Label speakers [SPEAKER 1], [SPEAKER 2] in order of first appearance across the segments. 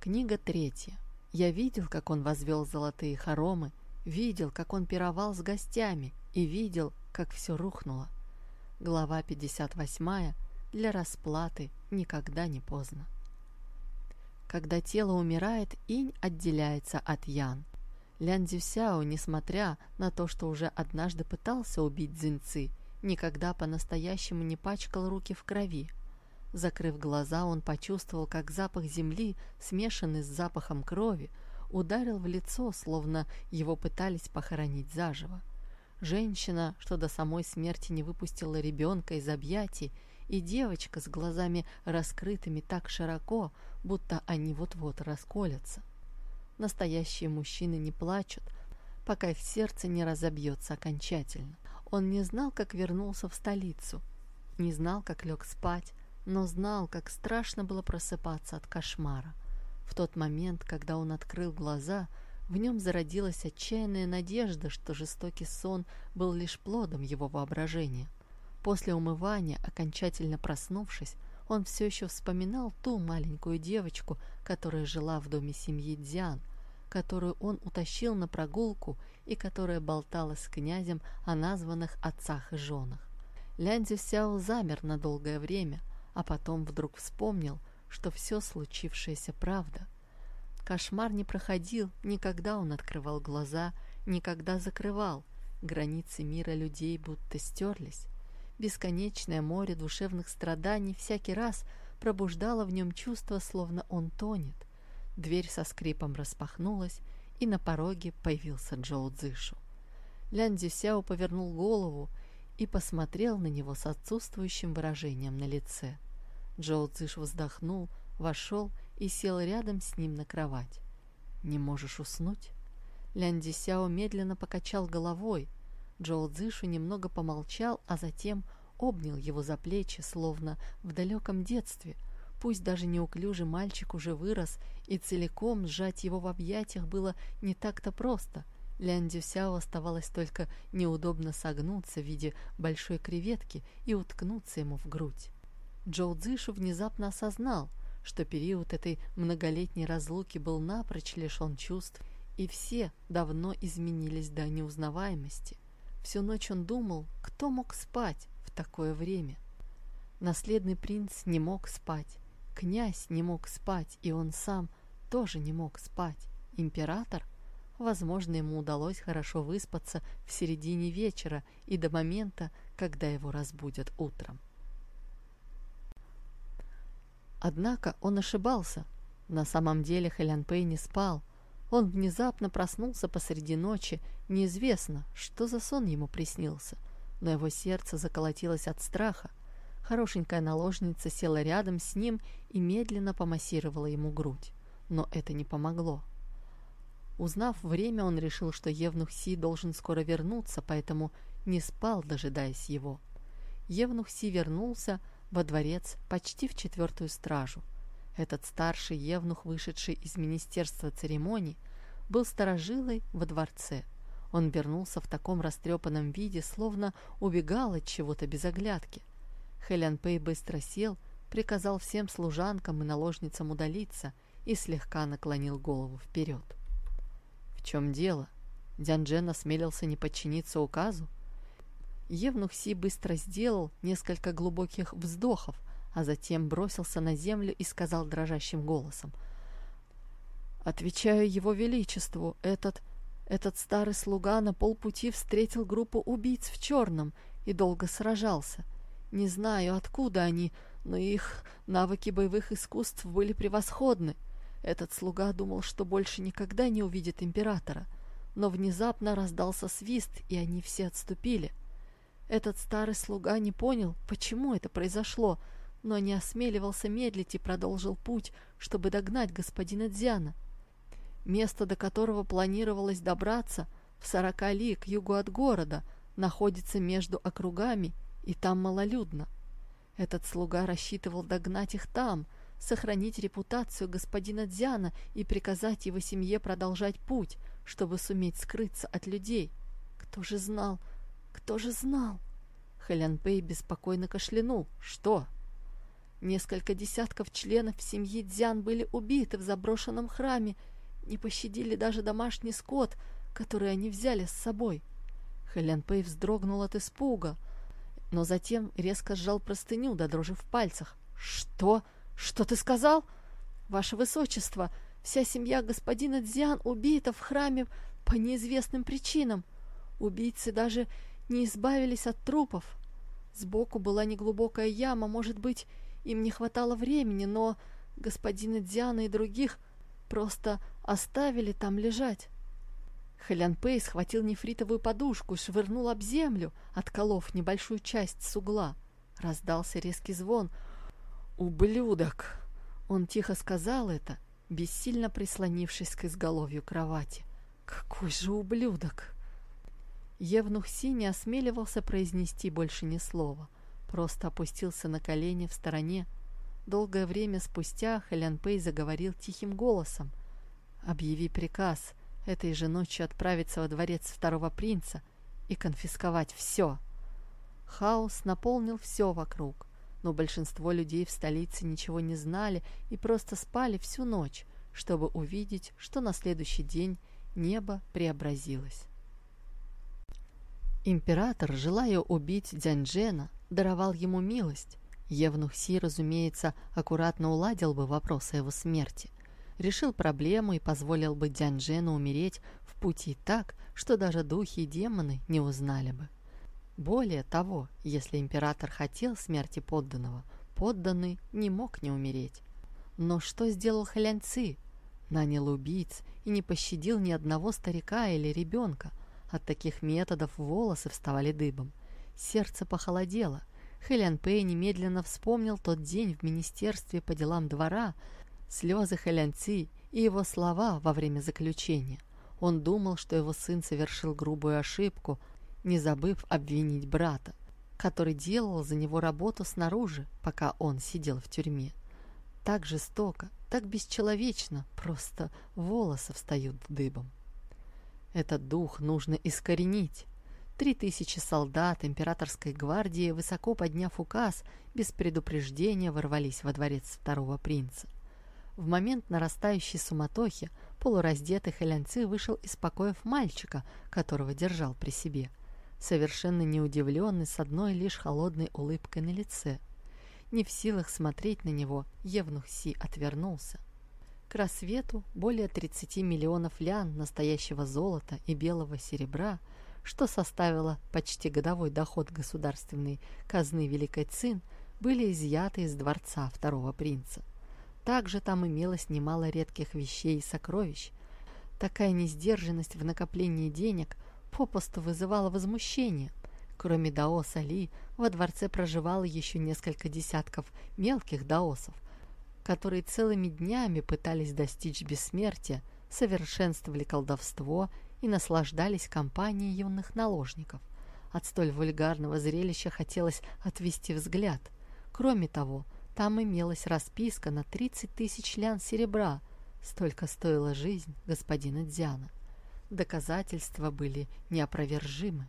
[SPEAKER 1] Книга третья. Я видел, как он возвел золотые хоромы, видел, как он пировал с гостями и видел, как все рухнуло. Глава 58. Для расплаты никогда не поздно. Когда тело умирает, инь отделяется от ян. Лян Цзюсяо, несмотря на то, что уже однажды пытался убить Цзиньцы, никогда по-настоящему не пачкал руки в крови. Закрыв глаза, он почувствовал, как запах земли, смешанный с запахом крови, ударил в лицо, словно его пытались похоронить заживо. Женщина, что до самой смерти не выпустила ребенка из объятий, и девочка с глазами раскрытыми так широко, будто они вот-вот расколятся. Настоящие мужчины не плачут, пока их сердце не разобьется окончательно. Он не знал, как вернулся в столицу, не знал, как лег спать, но знал, как страшно было просыпаться от кошмара. В тот момент, когда он открыл глаза, в нем зародилась отчаянная надежда, что жестокий сон был лишь плодом его воображения. После умывания, окончательно проснувшись, он все еще вспоминал ту маленькую девочку, которая жила в доме семьи Дзян, которую он утащил на прогулку и которая болтала с князем о названных отцах и женах. Лян Сяо замер на долгое время, а потом вдруг вспомнил, что все случившееся правда. Кошмар не проходил, никогда он открывал глаза, никогда закрывал. Границы мира людей будто стерлись. Бесконечное море душевных страданий всякий раз пробуждало в нем чувство, словно он тонет. Дверь со скрипом распахнулась, и на пороге появился Джоу Цзышу. Лян Дзюсяо повернул голову и посмотрел на него с отсутствующим выражением на лице. Джоу Цзыш вздохнул, вошел и сел рядом с ним на кровать. «Не можешь уснуть?» Лян Дисяо медленно покачал головой. Джоу Цзышу немного помолчал, а затем обнял его за плечи, словно в далеком детстве. Пусть даже неуклюжий мальчик уже вырос, и целиком сжать его в объятиях было не так-то просто — Лян Дюсяо оставалось только неудобно согнуться в виде большой креветки и уткнуться ему в грудь. Джоу Цзышу внезапно осознал, что период этой многолетней разлуки был напрочь лишен чувств, и все давно изменились до неузнаваемости. Всю ночь он думал, кто мог спать в такое время. Наследный принц не мог спать, князь не мог спать, и он сам тоже не мог спать. Император Возможно, ему удалось хорошо выспаться в середине вечера и до момента, когда его разбудят утром. Однако он ошибался. На самом деле Хэлян Пэй не спал. Он внезапно проснулся посреди ночи, неизвестно, что за сон ему приснился, но его сердце заколотилось от страха. Хорошенькая наложница села рядом с ним и медленно помассировала ему грудь, но это не помогло. Узнав время, он решил, что Евнух Си должен скоро вернуться, поэтому не спал, дожидаясь его. Евнух Си вернулся во дворец почти в четвертую стражу. Этот старший евнух, вышедший из Министерства церемоний, был сторожилой во дворце. Он вернулся в таком растрепанном виде, словно убегал от чего-то без оглядки. Хэлян Пэй быстро сел, приказал всем служанкам и наложницам удалиться и слегка наклонил голову вперед. В чем дело? Дян Джен осмелился не подчиниться указу? Евнух Си быстро сделал несколько глубоких вздохов, а затем бросился на землю и сказал дрожащим голосом. «Отвечаю его величеству, этот, этот старый слуга на полпути встретил группу убийц в черном и долго сражался. Не знаю, откуда они, но их навыки боевых искусств были превосходны. Этот слуга думал, что больше никогда не увидит императора, но внезапно раздался свист, и они все отступили. Этот старый слуга не понял, почему это произошло, но не осмеливался медлить и продолжил путь, чтобы догнать господина Дзяна. Место, до которого планировалось добраться, в сорока ли к югу от города, находится между округами, и там малолюдно. Этот слуга рассчитывал догнать их там — сохранить репутацию господина Дзяна и приказать его семье продолжать путь, чтобы суметь скрыться от людей. Кто же знал? Кто же знал? Хэлян Пэй беспокойно кашлянул. Что? Несколько десятков членов семьи Дзян были убиты в заброшенном храме, не пощадили даже домашний скот, который они взяли с собой. Хэлен Пэй вздрогнул от испуга, но затем резко сжал простыню до дрожи в пальцах. «Что? Что ты сказал?» «Ваше Высочество, вся семья господина Дзян убита в храме по неизвестным причинам. Убийцы даже не избавились от трупов. Сбоку была неглубокая яма, может быть, им не хватало времени, но господина Дзяна и других просто оставили там лежать. Хэлян Пэй схватил нефритовую подушку и швырнул об землю, отколов небольшую часть с угла. Раздался резкий звон. «Ублюдок!» Он тихо сказал это, бессильно прислонившись к изголовью кровати. «Какой же ублюдок!» Евнух Си не осмеливался произнести больше ни слова, просто опустился на колени в стороне. Долгое время спустя Хэлян Пэй заговорил тихим голосом. «Объяви приказ этой же ночью отправиться во дворец второго принца и конфисковать все». Хаос наполнил все вокруг, но большинство людей в столице ничего не знали и просто спали всю ночь, чтобы увидеть, что на следующий день небо преобразилось. Император, желая убить Дзяньжена, даровал ему милость. Евнух Си, разумеется, аккуратно уладил бы вопрос о его смерти. Решил проблему и позволил бы Дзяньжену умереть в пути так, что даже духи и демоны не узнали бы. Более того, если император хотел смерти подданного, подданный не мог не умереть. Но что сделал Хэляньци? Нанял убийц и не пощадил ни одного старика или ребенка, от таких методов волосы вставали дыбом. Сердце похолодело. Хэлян Пэй немедленно вспомнил тот день в Министерстве по делам двора, слезы Хэлян Ци и его слова во время заключения. Он думал, что его сын совершил грубую ошибку, не забыв обвинить брата, который делал за него работу снаружи, пока он сидел в тюрьме. Так жестоко, так бесчеловечно, просто волосы встают дыбом. Этот дух нужно искоренить. Три тысячи солдат императорской гвардии, высоко подняв указ, без предупреждения ворвались во дворец второго принца. В момент нарастающей суматохи полураздетый Хэлянци вышел из покоев мальчика, которого держал при себе, совершенно неудивленный с одной лишь холодной улыбкой на лице. Не в силах смотреть на него, Евнух Си отвернулся. К рассвету более 30 миллионов лян настоящего золота и белого серебра, что составило почти годовой доход государственной казны Великой Цин, были изъяты из дворца второго принца. Также там имелось немало редких вещей и сокровищ. Такая несдержанность в накоплении денег попусту вызывала возмущение. Кроме даоса Ли, во дворце проживало еще несколько десятков мелких даосов – которые целыми днями пытались достичь бессмертия, совершенствовали колдовство и наслаждались компанией юных наложников. От столь вульгарного зрелища хотелось отвести взгляд. Кроме того, там имелась расписка на 30 тысяч лян серебра. Столько стоила жизнь господина Дзяна. Доказательства были неопровержимы.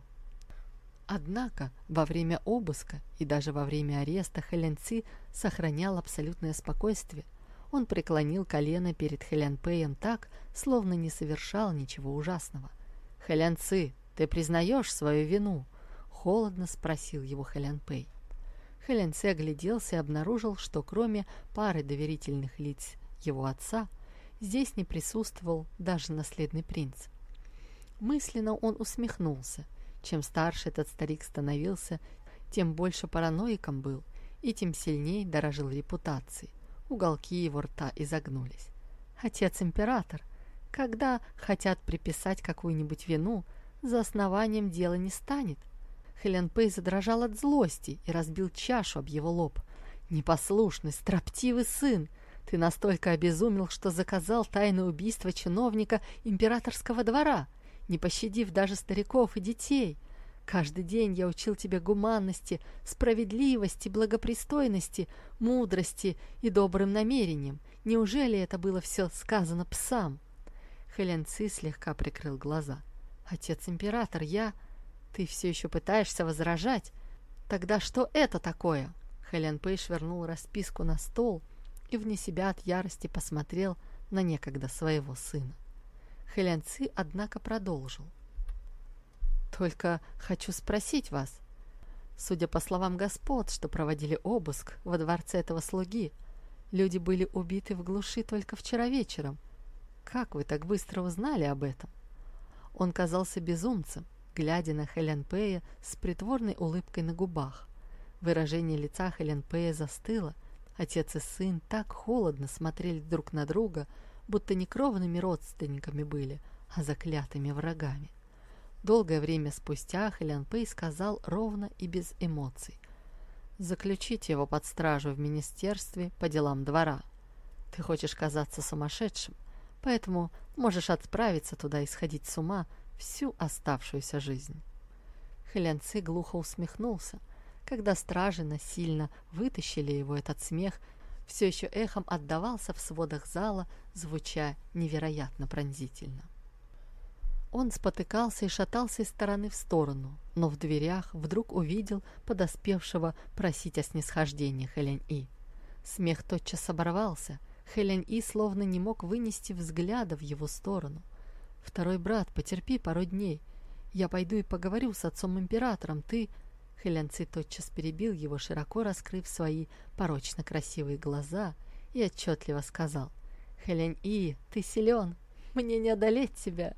[SPEAKER 1] Однако во время обыска и даже во время ареста Хэлян сохранял абсолютное спокойствие. Он преклонил колено перед Хэлян Пэем так, словно не совершал ничего ужасного. «Хэлян ты признаешь свою вину?» — холодно спросил его Хэлян Пэй. Хэлян огляделся и обнаружил, что кроме пары доверительных лиц его отца, здесь не присутствовал даже наследный принц. Мысленно он усмехнулся — чем старше этот старик становился, тем больше параноиком был и тем сильнее дорожил репутацией. Уголки его рта изогнулись. Отец-император, когда хотят приписать какую-нибудь вину, за основанием дела не станет. Хелен Пэй задрожал от злости и разбил чашу об его лоб. «Непослушный, строптивый сын! Ты настолько обезумел, что заказал тайное убийство чиновника императорского двора!» Не пощадив даже стариков и детей. Каждый день я учил тебя гуманности, справедливости, благопристойности, мудрости и добрым намерениям. Неужели это было все сказано псам?» Хелен Ци слегка прикрыл глаза. «Отец-император, я...» «Ты все еще пытаешься возражать? Тогда что это такое?» Хэлен Пэй швырнул расписку на стол и вне себя от ярости посмотрел на некогда своего сына. Хэлен Ци, однако, продолжил. «Только хочу спросить вас. Судя по словам господ, что проводили обыск во дворце этого слуги, люди были убиты в глуши только вчера вечером. Как вы так быстро узнали об этом?» Он казался безумцем, глядя на Хелен Пэя с притворной улыбкой на губах. Выражение лица Хелен Пэя застыло. Отец и сын так холодно смотрели друг на друга, будто не кровными родственниками были, а заклятыми врагами. Долгое время спустя Хелен Пэй сказал ровно и без эмоций. «Заключите его под стражу в министерстве по делам двора. Ты хочешь казаться сумасшедшим, поэтому можешь отправиться туда и сходить с ума всю оставшуюся жизнь». Ци глухо усмехнулся. Когда стражи насильно вытащили его, этот смех все еще эхом отдавался в сводах зала, звуча невероятно пронзительно. Он спотыкался и шатался из стороны в сторону, но в дверях вдруг увидел подоспевшего просить о снисхождении Хелен И. Смех тотчас оборвался, Хелен И словно не мог вынести взгляда в его сторону. «Второй брат, потерпи пару дней. Я пойду и поговорю с отцом-императором, ты...» Хелен Ци тотчас перебил его, широко раскрыв свои порочно красивые глаза, и отчетливо сказал. «Хелен И, ты силен, мне не одолеть тебя!»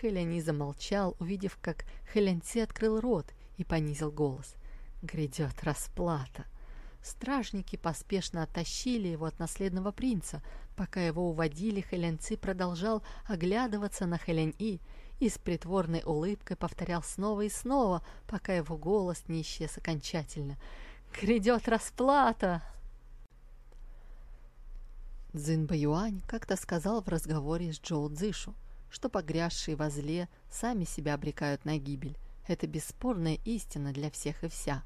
[SPEAKER 1] Хеляни замолчал, увидев, как Хелянси открыл рот и понизил голос. «Грядет расплата!» Стражники поспешно оттащили его от наследного принца. Пока его уводили, Хелянци продолжал оглядываться на Хелянь-И и с притворной улыбкой повторял снова и снова, пока его голос не исчез окончательно. «Грядет расплата!» Цзин Баюань как-то сказал в разговоре с Джоу Цзишу что погрязшие во зле сами себя обрекают на гибель. Это бесспорная истина для всех и вся.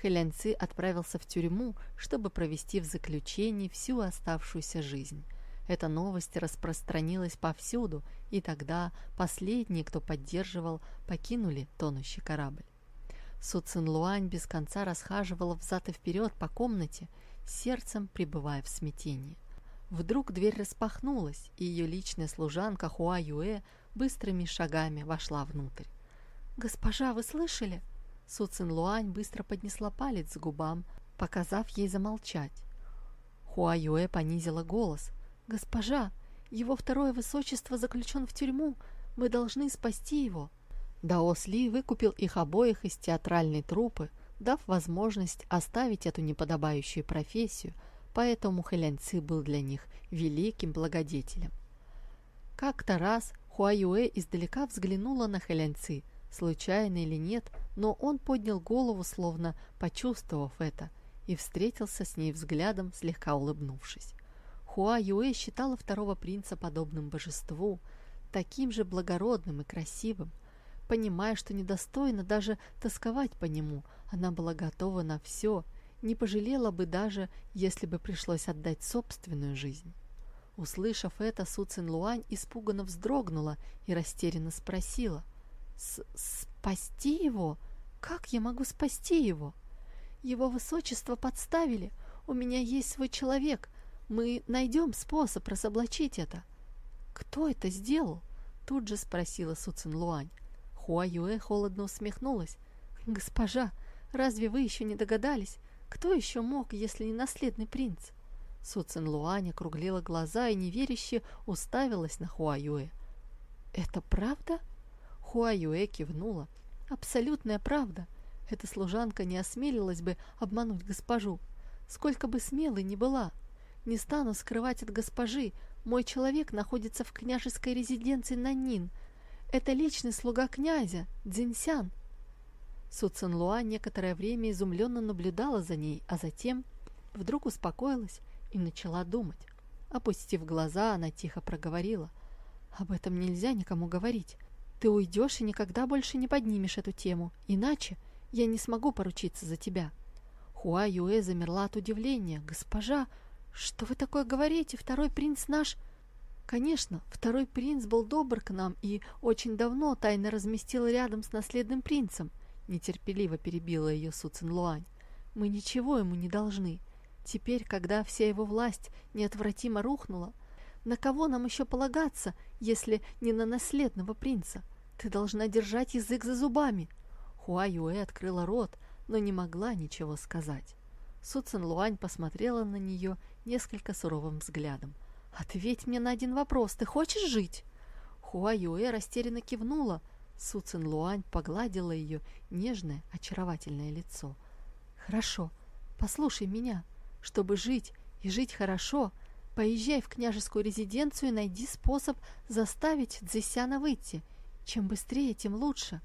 [SPEAKER 1] Хэлян Ци отправился в тюрьму, чтобы провести в заключении всю оставшуюся жизнь. Эта новость распространилась повсюду, и тогда последние, кто поддерживал, покинули тонущий корабль. Су Цин Луань без конца расхаживала взад и вперед по комнате, сердцем пребывая в смятении. Вдруг дверь распахнулась, и ее личная служанка Хуа Юэ быстрыми шагами вошла внутрь. «Госпожа, вы слышали?» Су Цин Луань быстро поднесла палец к губам, показав ей замолчать. Хуа Юэ понизила голос. «Госпожа, его второе высочество заключен в тюрьму. Мы должны спасти его». Даос Ли выкупил их обоих из театральной труппы, дав возможность оставить эту неподобающую профессию – поэтому Хэляньцы был для них великим благодетелем. Как-то раз Хуаюэ издалека взглянула на Хэляньцы, случайно или нет, но он поднял голову, словно почувствовав это, и встретился с ней взглядом, слегка улыбнувшись. Хуа Юэ считала второго принца подобным божеству, таким же благородным и красивым. Понимая, что недостойно даже тосковать по нему, она была готова на все – не пожалела бы даже, если бы пришлось отдать собственную жизнь. Услышав это, Су Цин Луань испуганно вздрогнула и растерянно спросила. «Спасти его? Как я могу спасти его? Его высочество подставили. У меня есть свой человек. Мы найдем способ разоблачить это». «Кто это сделал?» Тут же спросила Су Цин Луань. Хуа Юэ холодно усмехнулась. «Госпожа, разве вы еще не догадались? Кто еще мог, если не наследный принц? Су Цин Луань округлила глаза и неверяще уставилась на Хуа Юэ. «Это правда?» Хуа Юэ кивнула. «Абсолютная правда. Эта служанка не осмелилась бы обмануть госпожу, сколько бы смелой ни была. Не стану скрывать от госпожи, мой человек находится в княжеской резиденции Наннин. Это личный слуга князя, Цзиньсян. Су Цин Луа некоторое время изумленно наблюдала за ней, а затем вдруг успокоилась и начала думать. Опустив глаза, она тихо проговорила. «Об этом нельзя никому говорить. Ты уйдешь и никогда больше не поднимешь эту тему, иначе я не смогу поручиться за тебя». Хуа Юэ замерла от удивления. «Госпожа, что вы такое говорите? Второй принц наш...» Конечно, второй принц был добр к нам и очень давно тайно разместил рядом с наследным принцем – нетерпеливо перебила ее Су Цин Луань. Мы ничего ему не должны. Теперь, когда вся его власть неотвратимо рухнула, на кого нам еще полагаться, если не на наследного принца? Ты должна держать язык за зубами. Хуа Юэ открыла рот, но не могла ничего сказать. Су Цин Луань посмотрела на нее несколько суровым взглядом. «Ответь мне на один вопрос. Ты хочешь жить?» Хуа Юэ растерянно кивнула. Су Цин Луань погладила ее нежное, очаровательное лицо. «Хорошо, послушай меня. Чтобы жить и жить хорошо, поезжай в княжескую резиденцию и найди способ заставить Цзисяна выйти. Чем быстрее, тем лучше».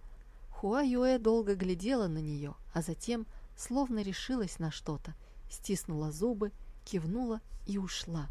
[SPEAKER 1] Хуа Юэ долго глядела на нее, а затем, словно решилась на что-то, стиснула зубы, кивнула и ушла.